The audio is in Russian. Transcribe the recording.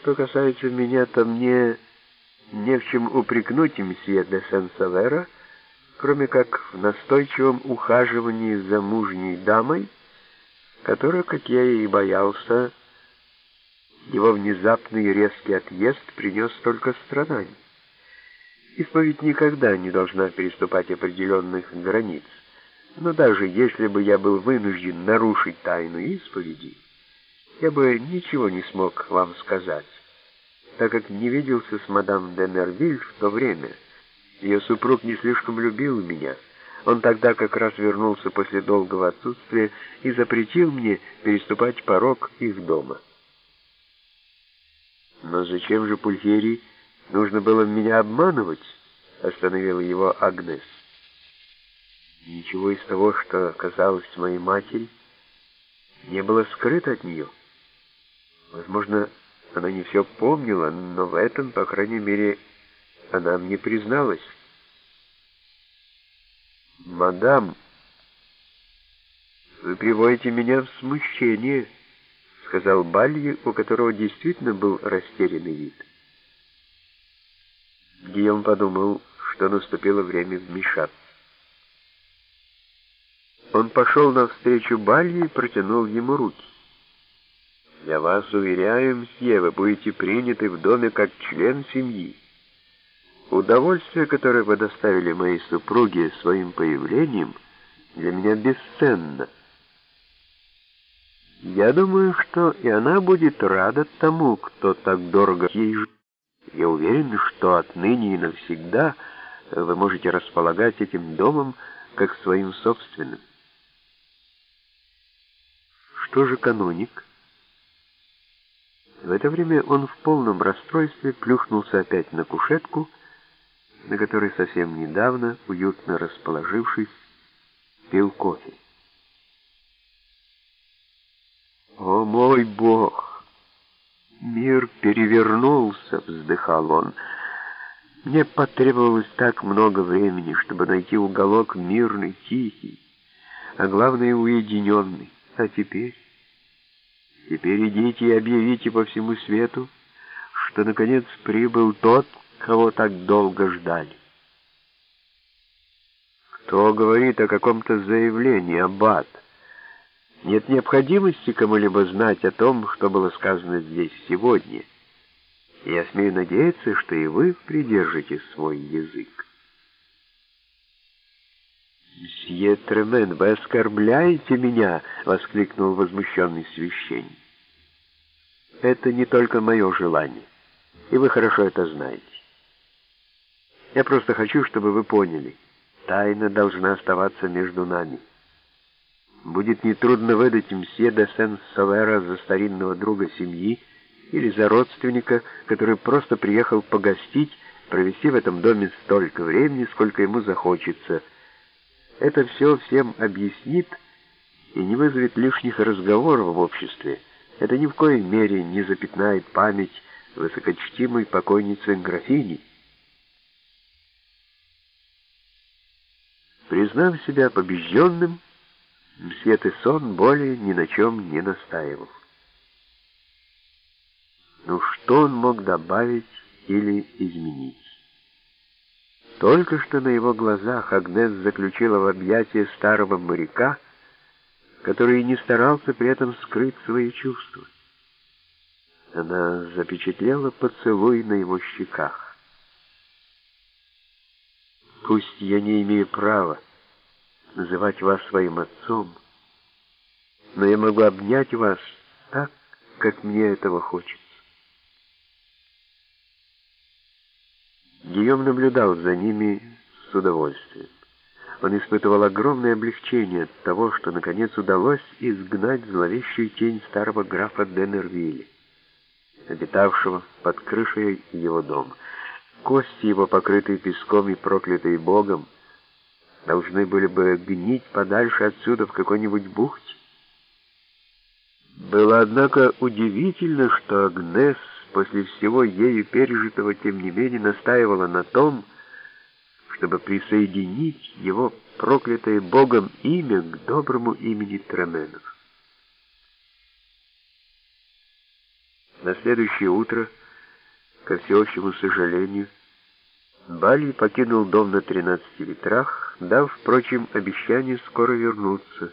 Что касается меня, то мне не в чем упрекнуть мсье де Сен-Савера, кроме как в настойчивом ухаживании за мужней дамой, которая, как я и боялся, его внезапный резкий отъезд принес только страданий. Исповедь никогда не должна переступать определенных границ, но даже если бы я был вынужден нарушить тайну исповеди, я бы ничего не смог вам сказать, так как не виделся с мадам де Нервиль в то время. Ее супруг не слишком любил меня. Он тогда как раз вернулся после долгого отсутствия и запретил мне переступать порог их дома. «Но зачем же Пульхерии нужно было меня обманывать?» — остановила его Агнес. Ничего из того, что казалось моей матери, не было скрыто от нее. Возможно, она не все помнила, но в этом, по крайней мере, она мне призналась. «Мадам, вы приводите меня в смущение», — сказал Балье, у которого действительно был растерянный вид. Гийом подумал, что наступило время вмешаться. Он пошел навстречу Балье и протянул ему руки. «Я вас уверяю, мсье, вы будете приняты в доме как член семьи. Удовольствие, которое вы доставили моей супруге своим появлением, для меня бесценно. Я думаю, что и она будет рада тому, кто так дорого ей живет. Я уверен, что отныне и навсегда вы можете располагать этим домом как своим собственным. Что же каноник? В это время он в полном расстройстве плюхнулся опять на кушетку, на которой совсем недавно, уютно расположившись, пил кофе. «О мой Бог! Мир перевернулся!» — вздыхал он. «Мне потребовалось так много времени, чтобы найти уголок мирный, тихий, а главное — уединенный. А теперь... Теперь идите и объявите по всему свету, что, наконец, прибыл тот, кого так долго ждали. Кто говорит о каком-то заявлении, аббат? Нет необходимости кому-либо знать о том, что было сказано здесь сегодня. я смею надеяться, что и вы придержите свой язык. «Мсье Тремен, вы оскорбляете меня!» — воскликнул возмущенный священник. «Это не только мое желание, и вы хорошо это знаете. Я просто хочу, чтобы вы поняли, тайна должна оставаться между нами. Будет нетрудно выдать мсье де Сен-Совера за старинного друга семьи или за родственника, который просто приехал погостить, провести в этом доме столько времени, сколько ему захочется — это все всем объяснит и не вызовет лишних разговоров в обществе. Это ни в коей мере не запятнает память высокочтимой покойницы графини. Признав себя побежденным, мсье Тессон более ни на чем не настаивал. Ну что он мог добавить или изменить? Только что на его глазах Агнес заключила в объятия старого моряка, который не старался при этом скрыть свои чувства. Она запечатлела поцелуй на его щеках. «Пусть я не имею права называть вас своим отцом, но я могу обнять вас так, как мне этого хочется. Гийом наблюдал за ними с удовольствием. Он испытывал огромное облегчение от того, что наконец удалось изгнать зловещую тень старого графа Деннервилля, обитавшего под крышей его дома. Кости его, покрытые песком и проклятые Богом, должны были бы гнить подальше отсюда в какой-нибудь бухте. Было, однако, удивительно, что Агнес после всего ею пережитого, тем не менее, настаивала на том, чтобы присоединить его проклятое Богом имя к доброму имени Тременов. На следующее утро, ко всеобщему сожалению, Бали покинул дом на 13 ветрах, дав, впрочем, обещание скоро вернуться.